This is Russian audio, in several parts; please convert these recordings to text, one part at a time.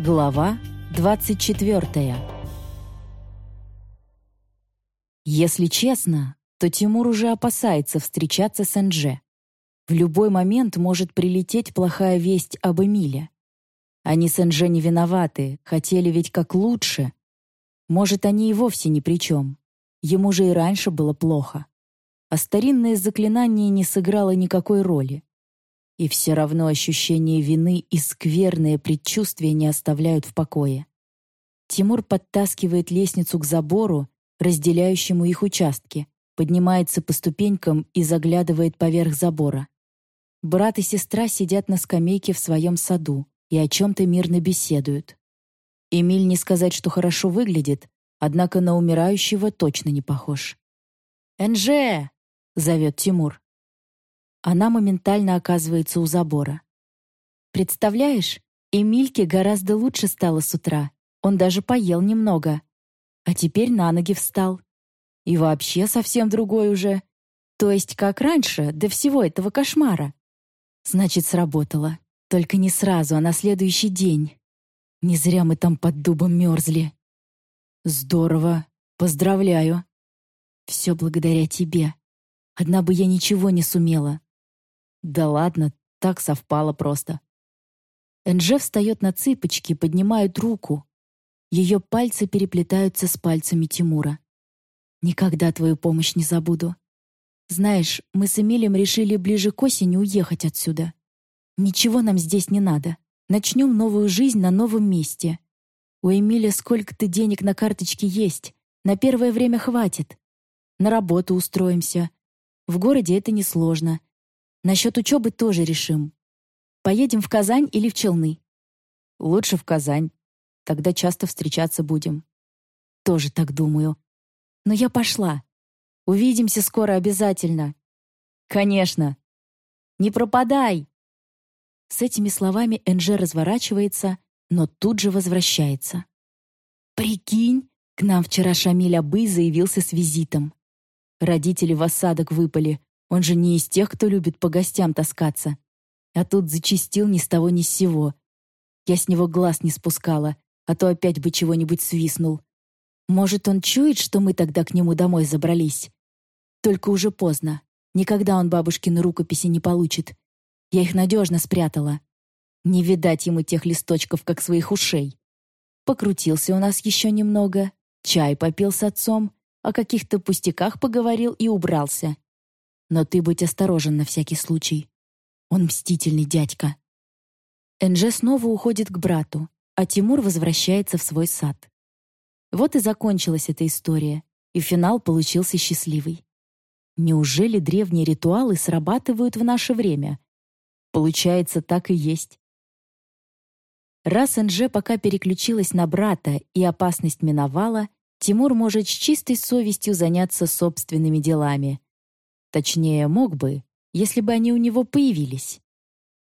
Глава 24 Если честно, то Тимур уже опасается встречаться с Энже. В любой момент может прилететь плохая весть об Эмиле. Они с Энже не виноваты, хотели ведь как лучше. Может, они и вовсе ни при чем. Ему же и раньше было плохо. А старинное заклинание не сыграло никакой роли. И все равно ощущение вины и скверные предчувствия не оставляют в покое. Тимур подтаскивает лестницу к забору, разделяющему их участки, поднимается по ступенькам и заглядывает поверх забора. Брат и сестра сидят на скамейке в своем саду и о чем-то мирно беседуют. Эмиль не сказать, что хорошо выглядит, однако на умирающего точно не похож. «Энже!» — зовет Тимур. Она моментально оказывается у забора. Представляешь, Эмильке гораздо лучше стало с утра. Он даже поел немного. А теперь на ноги встал. И вообще совсем другой уже. То есть как раньше, до всего этого кошмара. Значит, сработало. Только не сразу, а на следующий день. Не зря мы там под дубом мерзли. Здорово. Поздравляю. Все благодаря тебе. Одна бы я ничего не сумела. Да ладно, так совпало просто. Энже встает на цыпочки, поднимает руку. Ее пальцы переплетаются с пальцами Тимура. «Никогда твою помощь не забуду. Знаешь, мы с Эмилем решили ближе к осени уехать отсюда. Ничего нам здесь не надо. Начнем новую жизнь на новом месте. У Эмиля сколько-то денег на карточке есть. На первое время хватит. На работу устроимся. В городе это несложно. Насчет учебы тоже решим. Поедем в Казань или в Челны? Лучше в Казань. Тогда часто встречаться будем. Тоже так думаю. Но я пошла. Увидимся скоро обязательно. Конечно. Не пропадай. С этими словами Энже разворачивается, но тут же возвращается. Прикинь, к нам вчера Шамиль Абы заявился с визитом. Родители в осадок выпали, он же не из тех, кто любит по гостям таскаться. А тут зачистил ни с того ни с сего. Я с него глаз не спускала, а то опять бы чего-нибудь свистнул. Может, он чует, что мы тогда к нему домой забрались? Только уже поздно. Никогда он бабушкины рукописи не получит. Я их надежно спрятала. Не видать ему тех листочков, как своих ушей. Покрутился у нас еще немного, чай попил с отцом, о каких-то пустяках поговорил и убрался. Но ты будь осторожен на всякий случай. Он мстительный дядька. Энже снова уходит к брату, а Тимур возвращается в свой сад. Вот и закончилась эта история, и финал получился счастливый. Неужели древние ритуалы срабатывают в наше время? Получается, так и есть. Раз Энже пока переключилась на брата и опасность миновала, Тимур может с чистой совестью заняться собственными делами, Точнее, мог бы, если бы они у него появились.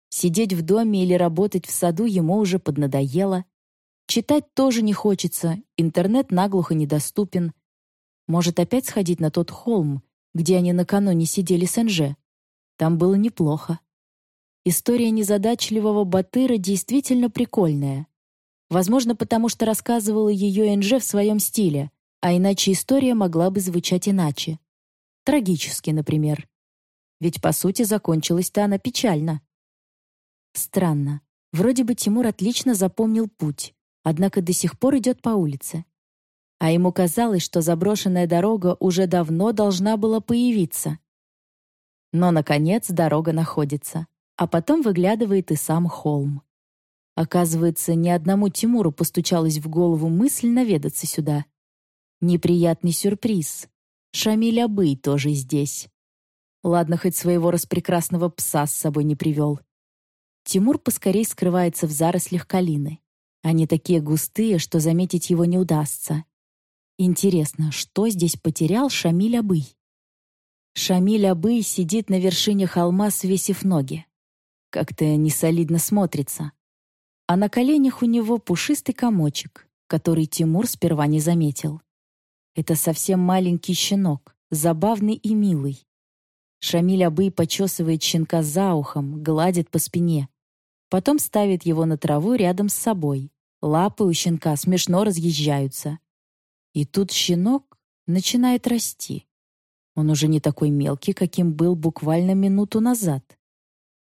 Сидеть в доме или работать в саду ему уже поднадоело. Читать тоже не хочется, интернет наглухо недоступен. Может, опять сходить на тот холм, где они накануне сидели с Энже? Там было неплохо. История незадачливого Батыра действительно прикольная. Возможно, потому что рассказывала ее Энже в своем стиле, а иначе история могла бы звучать иначе. Трагически, например. Ведь, по сути, закончилась-то она печально. Странно. Вроде бы Тимур отлично запомнил путь, однако до сих пор идет по улице. А ему казалось, что заброшенная дорога уже давно должна была появиться. Но, наконец, дорога находится, а потом выглядывает и сам холм. Оказывается, ни одному Тимуру постучалась в голову мысль наведаться сюда. Неприятный сюрприз. Шамиль Абый тоже здесь. Ладно, хоть своего распрекрасного пса с собой не привел. Тимур поскорей скрывается в зарослях калины. Они такие густые, что заметить его не удастся. Интересно, что здесь потерял Шамиль Абый? Шамиль Абый сидит на вершине холма, свесив ноги. Как-то несолидно смотрится. А на коленях у него пушистый комочек, который Тимур сперва не заметил. Это совсем маленький щенок, забавный и милый. Шамиль Абый почесывает щенка за ухом, гладит по спине. Потом ставит его на траву рядом с собой, Лапы у щенка смешно разъезжаются. И тут щенок начинает расти. Он уже не такой мелкий, каким был буквально минуту назад.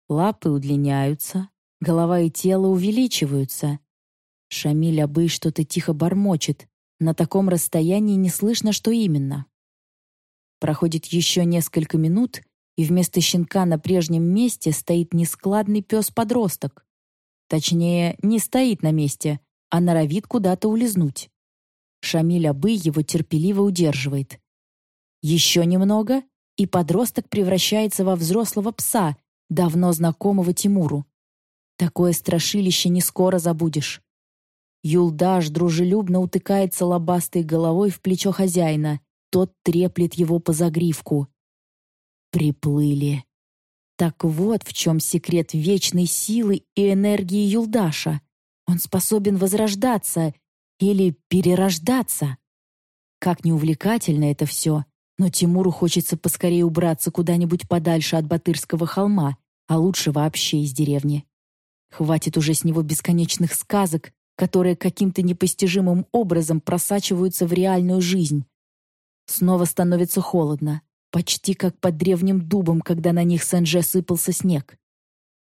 Лапы удлиняются, голова и тело увеличиваются. Шамиль Абы что-то тихо бормочет. На таком расстоянии не слышно, что именно. Проходит еще несколько минут, и вместо щенка на прежнем месте стоит нескладный пес-подросток. Точнее, не стоит на месте, а норовит куда-то улизнуть. Шамиль Абы его терпеливо удерживает. Еще немного, и подросток превращается во взрослого пса, давно знакомого Тимуру. Такое страшилище не скоро забудешь. Юлдаш дружелюбно утыкается лобастой головой в плечо хозяина. Тот треплет его по загривку. Приплыли. Так вот в чем секрет вечной силы и энергии Юлдаша. Он способен возрождаться или перерождаться. Как неувлекательно это все, но Тимуру хочется поскорее убраться куда-нибудь подальше от Батырского холма, а лучше вообще из деревни. Хватит уже с него бесконечных сказок, которые каким-то непостижимым образом просачиваются в реальную жизнь. Снова становится холодно, почти как под древним дубом, когда на них Сен-Же сыпался снег.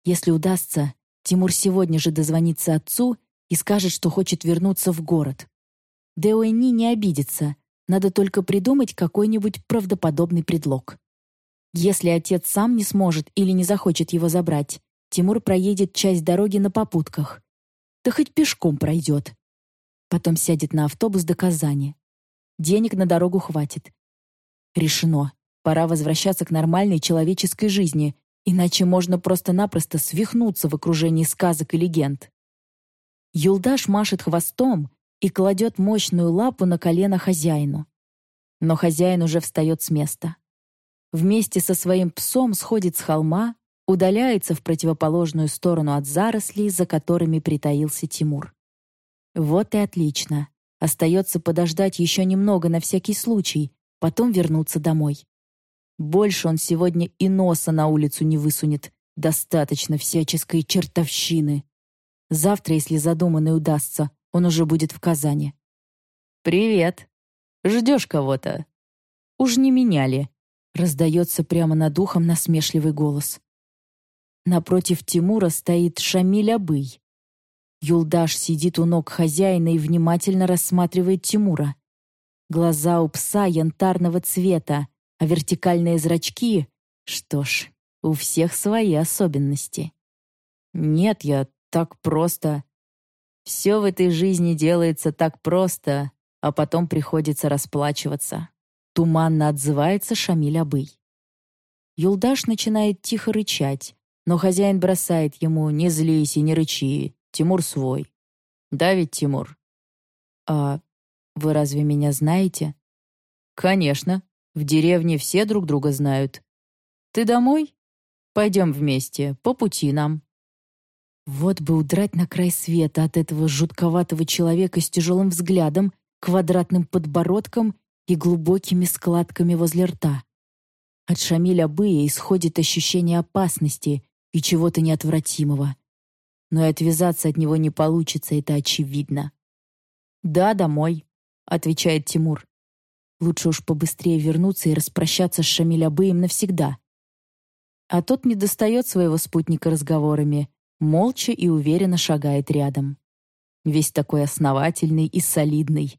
Если удастся, Тимур сегодня же дозвонится отцу и скажет, что хочет вернуться в город. Деуэни не обидится, надо только придумать какой-нибудь правдоподобный предлог. Если отец сам не сможет или не захочет его забрать, Тимур проедет часть дороги на попутках. Да хоть пешком пройдет. Потом сядет на автобус до Казани. Денег на дорогу хватит. Решено. Пора возвращаться к нормальной человеческой жизни, иначе можно просто-напросто свихнуться в окружении сказок и легенд. Юлдаш машет хвостом и кладет мощную лапу на колено хозяину. Но хозяин уже встает с места. Вместе со своим псом сходит с холма, удаляется в противоположную сторону от зарослей, за которыми притаился Тимур. Вот и отлично. Остается подождать еще немного на всякий случай, потом вернуться домой. Больше он сегодня и носа на улицу не высунет. Достаточно всяческой чертовщины. Завтра, если задуманный удастся, он уже будет в Казани. «Привет. Ждешь кого-то?» «Уж не меняли», — раздается прямо над ухом насмешливый голос. Напротив Тимура стоит Шамиль Абый. Юлдаш сидит у ног хозяина и внимательно рассматривает Тимура. Глаза у пса янтарного цвета, а вертикальные зрачки... Что ж, у всех свои особенности. «Нет, я так просто...» «Все в этой жизни делается так просто, а потом приходится расплачиваться», туманно отзывается Шамиль Абый. Юлдаш начинает тихо рычать, но хозяин бросает ему «Не злись и не рычи, Тимур свой». «Да ведь, Тимур?» «А вы разве меня знаете?» «Конечно. В деревне все друг друга знают. Ты домой? Пойдем вместе, по пути нам». Вот бы удрать на край света от этого жутковатого человека с тяжелым взглядом, квадратным подбородком и глубокими складками возле рта. От Шамиля Быя исходит ощущение опасности, и чего-то неотвратимого. Но и отвязаться от него не получится, это очевидно. «Да, домой», — отвечает Тимур. Лучше уж побыстрее вернуться и распрощаться с Шамилябыем навсегда. А тот не достает своего спутника разговорами, молча и уверенно шагает рядом. Весь такой основательный и солидный.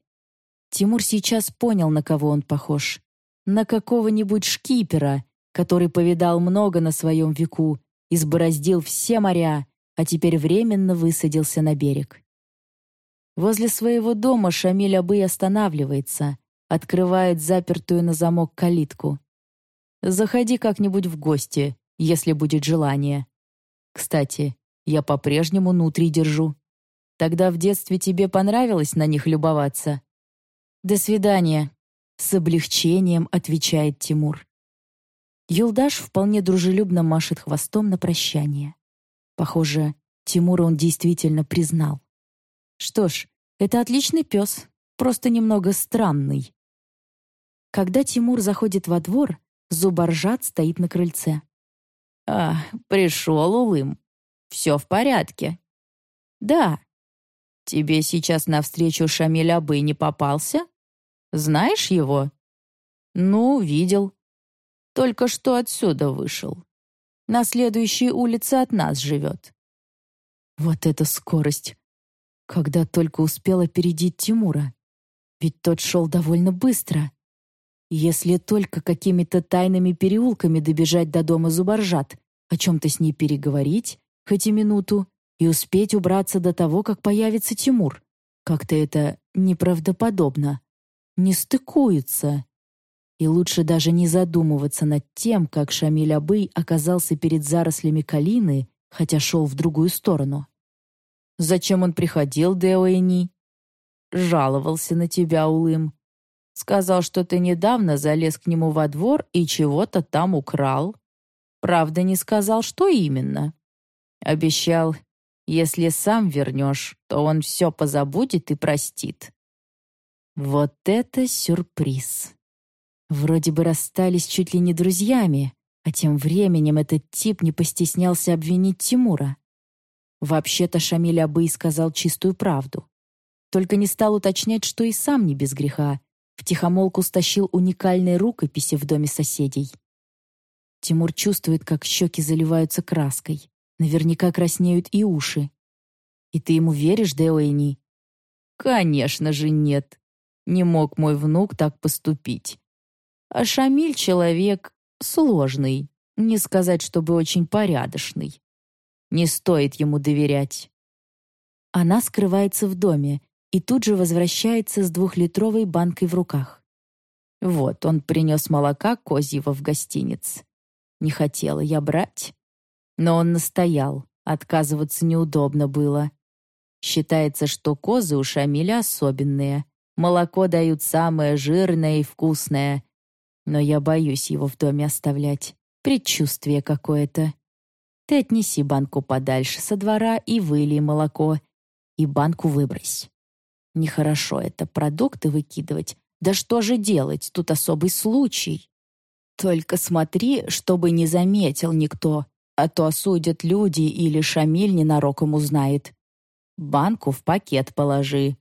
Тимур сейчас понял, на кого он похож. На какого-нибудь шкипера, который повидал много на своем веку избороздил все моря, а теперь временно высадился на берег. Возле своего дома Шамиль Абы останавливается, открывает запертую на замок калитку. «Заходи как-нибудь в гости, если будет желание. Кстати, я по-прежнему нутри держу. Тогда в детстве тебе понравилось на них любоваться?» «До свидания», — с облегчением отвечает Тимур. Юлдаш вполне дружелюбно машет хвостом на прощание. Похоже, Тимура он действительно признал. Что ж, это отличный пес, просто немного странный. Когда Тимур заходит во двор, Зубаржат стоит на крыльце. «А, пришел Улым. Все в порядке?» «Да». «Тебе сейчас навстречу Шамиль Абы не попался? Знаешь его?» «Ну, видел. Только что отсюда вышел. На следующей улице от нас живет». Вот эта скорость! Когда только успел опередить Тимура. Ведь тот шел довольно быстро. Если только какими-то тайными переулками добежать до дома Зубаржат, о чем-то с ней переговорить, хоть и минуту, и успеть убраться до того, как появится Тимур. Как-то это неправдоподобно. Не стыкуется. И лучше даже не задумываться над тем, как Шамиль Абый оказался перед зарослями калины, хотя шел в другую сторону. «Зачем он приходил, Деуэни?» «Жаловался на тебя, Улым. Сказал, что ты недавно залез к нему во двор и чего-то там украл. Правда, не сказал, что именно. Обещал, если сам вернешь, то он все позабудет и простит. Вот это сюрприз. Вроде бы расстались чуть ли не друзьями, а тем временем этот тип не постеснялся обвинить Тимура. Вообще-то Шамиль Абый сказал чистую правду. Только не стал уточнять, что и сам не без греха. Втихомолку стащил уникальные рукописи в доме соседей. Тимур чувствует, как щеки заливаются краской. Наверняка краснеют и уши. И ты ему веришь, Деуэни? Конечно же нет. Не мог мой внук так поступить. А Шамиль человек сложный, не сказать, чтобы очень порядочный. Не стоит ему доверять. Она скрывается в доме и тут же возвращается с двухлитровой банкой в руках. Вот, он принес молока козьего в гостиниц. Не хотела я брать, но он настоял, отказываться неудобно было. Считается, что козы у Шамиля особенные. Молоко дают самое жирное и вкусное. Но я боюсь его в доме оставлять. Предчувствие какое-то. Ты отнеси банку подальше со двора и вылей молоко. И банку выбрось. Нехорошо это продукты выкидывать. Да что же делать, тут особый случай. Только смотри, чтобы не заметил никто, а то осудят люди или Шамиль ненароком узнает. Банку в пакет положи.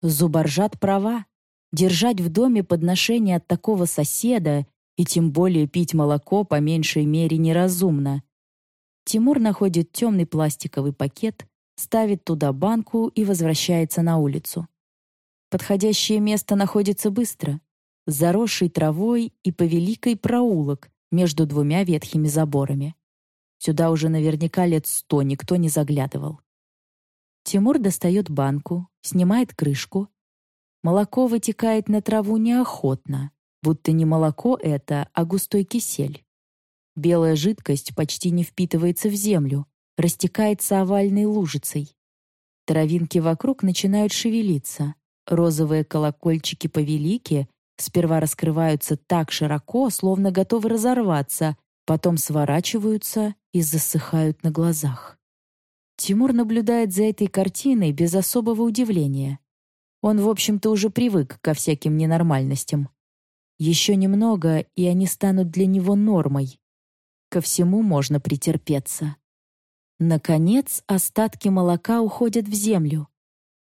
Зубаржат права. Держать в доме подношение от такого соседа и тем более пить молоко по меньшей мере неразумно. Тимур находит темный пластиковый пакет, ставит туда банку и возвращается на улицу. Подходящее место находится быстро, заросший травой и по великой проулок между двумя ветхими заборами. Сюда уже наверняка лет сто никто не заглядывал. Тимур достает банку, снимает крышку. Молоко вытекает на траву неохотно, будто не молоко это, а густой кисель. Белая жидкость почти не впитывается в землю, растекается овальной лужицей. Травинки вокруг начинают шевелиться. Розовые колокольчики повелики сперва раскрываются так широко, словно готовы разорваться, потом сворачиваются и засыхают на глазах. Тимур наблюдает за этой картиной без особого удивления. Он, в общем-то, уже привык ко всяким ненормальностям. Еще немного, и они станут для него нормой. Ко всему можно претерпеться. Наконец, остатки молока уходят в землю.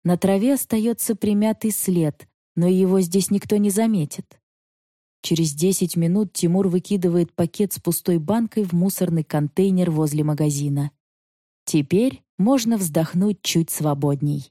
На траве остается примятый след, но его здесь никто не заметит. Через 10 минут Тимур выкидывает пакет с пустой банкой в мусорный контейнер возле магазина. Теперь можно вздохнуть чуть свободней.